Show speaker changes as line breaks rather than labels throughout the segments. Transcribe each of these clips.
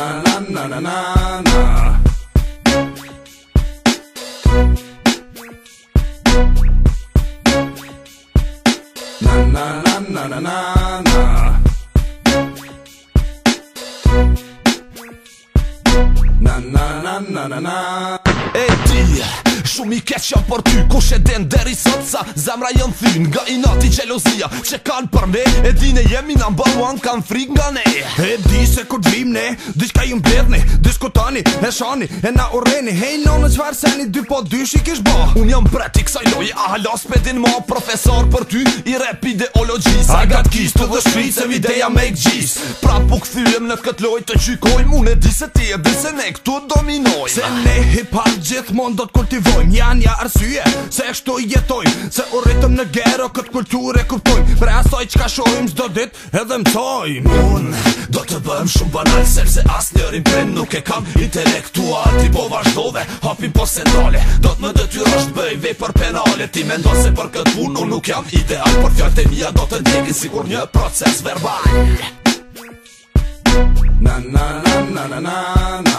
na na na na na na. Na na na na na na na. Na na na na na na.
Hey, dear. Shumë i janë për ty Kushe den deri sot sa zemra janë thyn Nga i nati gjelozia që kanë për me E di ne jemi në mba uan kanë frik nga ne E di se kur dvim ne Dishka ju mbledhni Diskutani, e shani, e na ureni Hej no në qfar seni dy po dy shikish ba Unë jam preti kësaj loj A halas pedin ma profesor për ty I repide ologi sa gat kistu ideja me i gjis Pra po këthyem në këtë loj të qykojm Unë e di se ti e di se ne këtu dominoj Se ne hip-hop gjithmon mund do të kultivojm Janë ja arsye se e shtu i jetojm Se u rritëm në gero këtë kultur e kuptojm Bre asoj qka shojm zdo dit edhe mtojm Unë do të bëm shumë banal Se vze as një rrim për nuk e kam intelektual Ti po vazhdove hapi po se Do të më dëtyrosh të bëj vej për penale Ti me ndo se për këtë punu nuk jam ideal Por fjallë të mija do të ndjekin si një proces verbal one. Na na na na na na. na.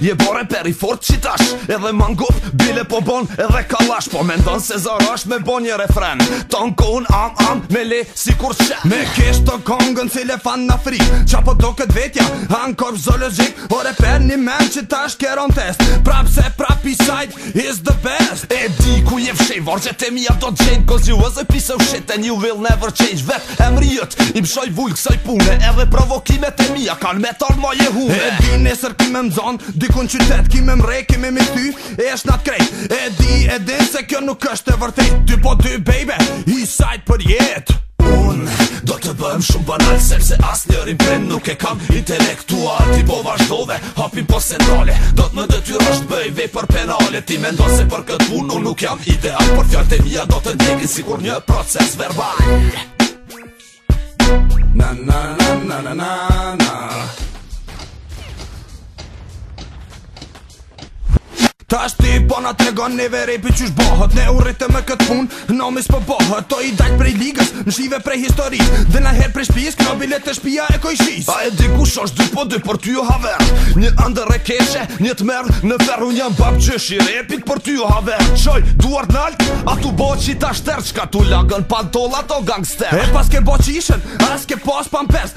Je bore peri fort që tash Edhe mangup bile po bon edhe kalash Po me se zarash me bon një refren Ton kohën am am me le si kur qe Me kesh të kongën si le fan na fri Qa po do këtë vetja, han korp zoologik O reper një men që tash kjeron test Prap se prap i sajt is the best E di ku je vshej, vargjet e mija do gjen Cause you was a piece of shit and you will never change Vet e mri jët, im shoj vull kësaj pune Edhe provokimet e mija a kan me tor ma je E di nesër kime më zonë Dikun qytet ki me mrej, ki me mi ty E është nat krejt E di, e di, se kjo nuk është e vërtet Ty po ty, baby, i sajt për jet Unë do të bëm shumë banal Sepse as një rrim
pen nuk e kam intelektual Ti po vazhdove, hapim po se nale Do të më ty të
bëj vej për penale Ti me ndo se për këtë punë nuk jam ideal Por fjallë e mija do të ndjekin si kur
një proces verbal na na na na na na na na
Ta është ti bona po të negon neve repi qysh bohët Ne u rritë me këtë pun, nëmis për po bohët To i dajt prej ligës, në shive prej historis Dhe na her prej shpis, kjo bilet të shpia e kojshis A e di ku shosh dy po dy për ty jo haver Një andër e keshe, një të merë në ferru Njën bab qësh i repit për ty jo haver Qoj, duart në altë, a tu bo që i ta shterë Qka tu lagën pantolat o gangster E pas ke bo që ishen, as ke pas pan pers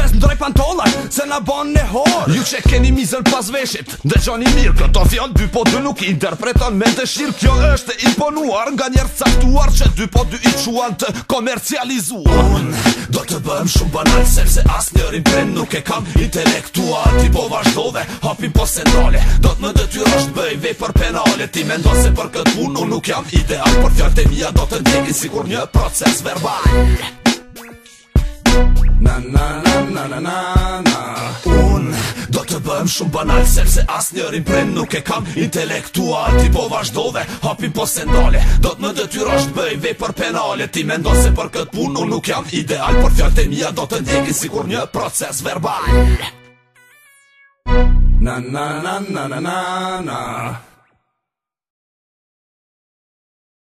Ves se na bon në horë Ju që keni mizën pas veshit Dhe gjoni mirë këto fjallë Dy po dy nuk i interpreton me dëshirë Kjo është imponuar nga njerë caktuar Që dy po dy i quan të komercializuar Unë do të bëm shumë banal Se vse as një për nuk e kam intelektual Ti po vazhdo hapim po se nale Do të më dëtyrë është bëj vej për penale Ti me ndo se për këtë punë Unë nuk jam ideal Për fjallë të mija do të ndjekin Si një proces verbal Na na na na na na na Unë na na na na na bëhem shumë banal Sepse as njërin prej nuk e kam Intelektual ti po vazhdo dhe hapim po se ndale Do të më dëtyro të bëj vej për penale Ti me ndo se për këtë punë nuk jam ideal
Por fjallë të mija do të ndjekin si kur një proces verbal
na na na na na na na